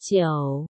九